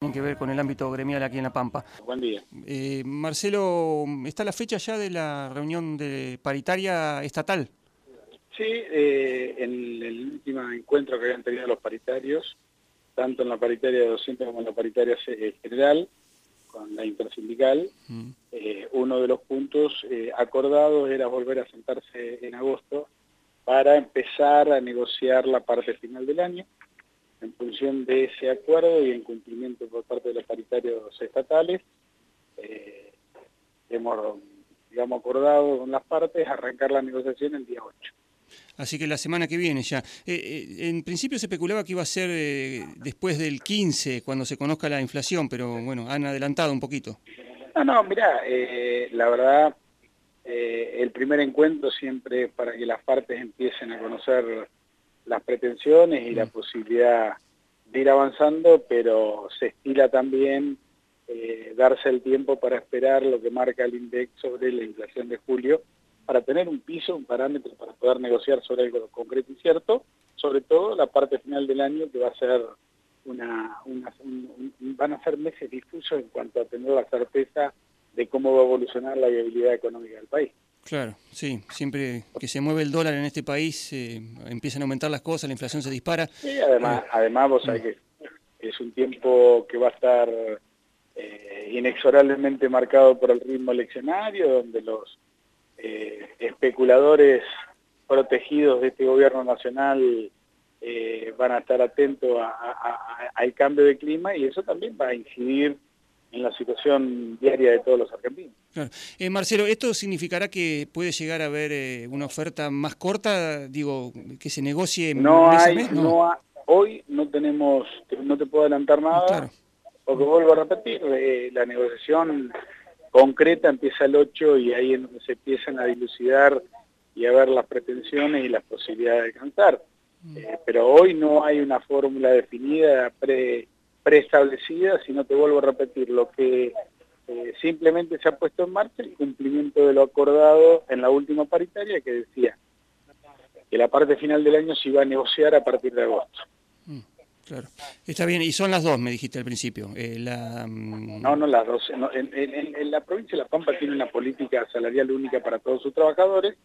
tienen que ver con el ámbito gremial aquí en La Pampa. Buen día. Eh, Marcelo, ¿está la fecha ya de la reunión de paritaria estatal? Sí, eh, en el último encuentro que habían tenido los paritarios, tanto en la paritaria de docente como en la paritaria eh, general, con la intersindical, mm. eh, uno de los puntos acordados era volver a sentarse en agosto para empezar a negociar la parte final del año en función de ese acuerdo y en cumplimiento por parte de los paritarios estatales, eh, hemos, digamos, acordado con las partes arrancar la negociación el día 8. Así que la semana que viene ya. Eh, eh, en principio se especulaba que iba a ser después del 15, cuando se conozca la inflación, pero bueno, han adelantado un poquito. No, no, mira, la verdad, el primer encuentro siempre para que las partes empiecen a conocer las pretensiones y la mm. posibilidad de ir avanzando, pero se estila también eh, darse el tiempo para esperar lo que marca el INDEX sobre la inflación de julio, para tener un piso, un parámetro para poder negociar sobre algo concreto y cierto, sobre todo la parte final del año que va a ser una, van a ser meses difusos en cuanto a tener la certeza de cómo va a evolucionar la viabilidad económica del país. Claro, sí, siempre que se mueve el dólar en este país eh, empiezan a aumentar las cosas, la inflación se dispara. Sí, además, eh, además vos sabés que es un tiempo que va a estar eh, inexorablemente marcado por el ritmo eleccionario, donde los especuladores protegidos de este gobierno nacional van a estar atentos al cambio de clima y eso también va a incidir en la situación diaria de todos los argentinos. Eh, Marcelo, ¿esto significará que puede llegar a haber eh, una oferta más corta, digo, que se negocie no hay, No. hoy no tenemos, no te puedo adelantar nada, porque vuelvo a repetir, eh, la negociación concreta empieza el 8 y ahí es donde se empiezan a dilucidar y a ver las pretensiones y las posibilidades de alcanzar. Mm. pero hoy no hay una fórmula definida, pre preestablecida, si no te vuelvo a repetir, lo que eh, simplemente se ha puesto en marcha el cumplimiento de lo acordado en la última paritaria que decía que la parte final del año se iba a negociar a partir de agosto. Mm, claro. Está bien, y son las dos, me dijiste al principio. Eh, la, mm, No, no las dos. en, la provincia de La Pampa tiene una política salarial única para todos sus trabajadores.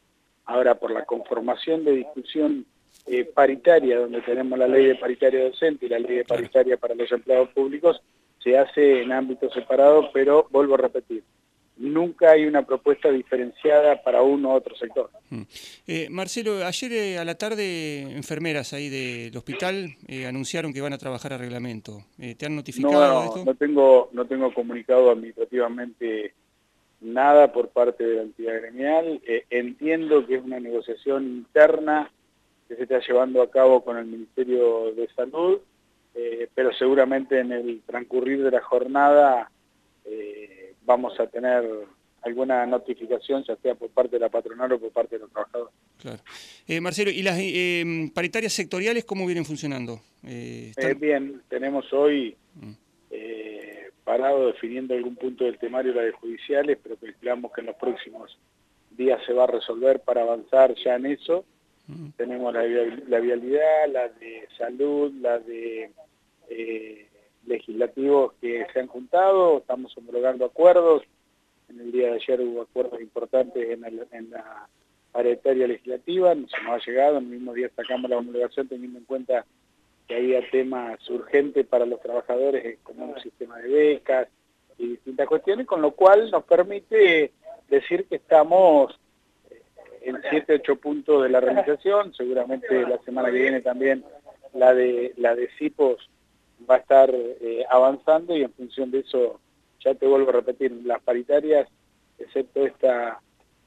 Ahora, por la conformación de discusión eh, paritaria, donde tenemos la ley de paritaria docente y la ley de paritaria para los empleados públicos, se hace en ámbitos separados, pero vuelvo a repetir, nunca hay una propuesta diferenciada para uno u otro sector. Mm. Eh, Marcelo, ayer eh, a la tarde enfermeras ahí del hospital anunciaron que van a trabajar a reglamento. ¿Te han notificado de esto? No tengo, no tengo comunicado administrativamente nada por parte de la entidad gremial. entiendo que es una negociación interna que se está llevando a cabo con el Ministerio de Salud, eh, pero seguramente en el transcurrir de la jornada eh, vamos a tener alguna notificación, ya sea por parte de la patronal o por parte de los trabajadores. Claro. Eh, Marcelo, ¿y las paritarias sectoriales cómo vienen funcionando? bien, tenemos hoy mm. parado definiendo algún punto del temario la de judiciales, pero esperamos que en los próximos días se va a resolver para avanzar ya en eso tenemos la, vialidad, la de salud, la de eh, legislativos que se han juntado, estamos homologando acuerdos. En el día de ayer hubo acuerdos importantes en, en la paritaria legislativa, se nos ha llegado, en el mismo día sacamos la homologación teniendo en cuenta que había temas urgentes para los trabajadores eh, como un sistema de becas y distintas cuestiones, con lo cual nos permite decir que estamos en 7, 8 puntos de la realización, seguramente la semana que viene también la de la de CIPOS va a estar eh, avanzando y en función de eso, ya te vuelvo a repetir, las paritarias, excepto esta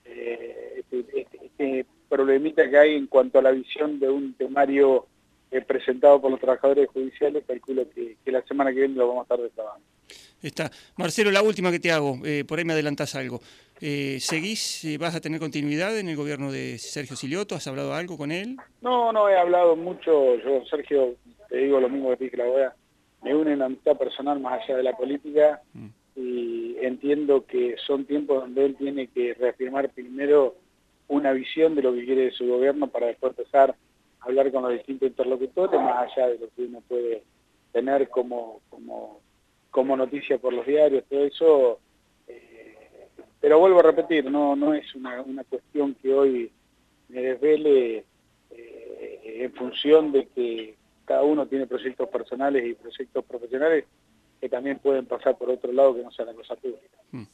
eh, este, este, este, problemita que hay en cuanto a la visión de un temario eh, presentado por los trabajadores judiciales, calculo que, la semana que viene lo vamos a estar destrabando. Está. Marcelo, la última que te hago, por ahí me adelantas algo. Eh, ¿Seguís, eh, vas a tener continuidad en el gobierno de Sergio Silioto? ¿Has hablado algo con él? No, no he hablado mucho. Yo, Sergio, te digo lo mismo que te dije la OEA, me une una amistad personal más allá de la política mm. y entiendo que son tiempos donde él tiene que reafirmar primero una visión de lo que quiere de su gobierno para después empezar a hablar con los distintos interlocutores, más allá de lo que uno puede tener como, como como noticia por los diarios, todo eso. Pero vuelvo a repetir, no, no es una, una cuestión que hoy me desvele eh, en función de que cada uno tiene proyectos personales y proyectos profesionales que también pueden pasar por otro lado que no sea la cosa pública. Mm.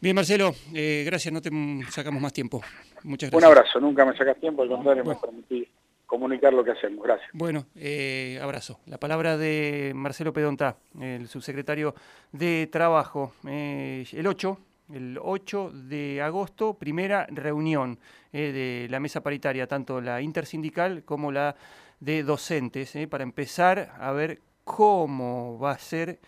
Bien, Marcelo, eh, gracias, no te sacamos más tiempo. Muchas gracias. Un abrazo, nunca me sacas tiempo, al contrario, me permití comunicar lo que hacemos. Gracias. Bueno, eh, abrazo. La palabra de Marcelo Pedontá, el subsecretario de Trabajo. Eh, el 8, el 8 de agosto, primera reunión de la mesa paritaria, tanto la intersindical como la de docentes, para empezar a ver cómo va a ser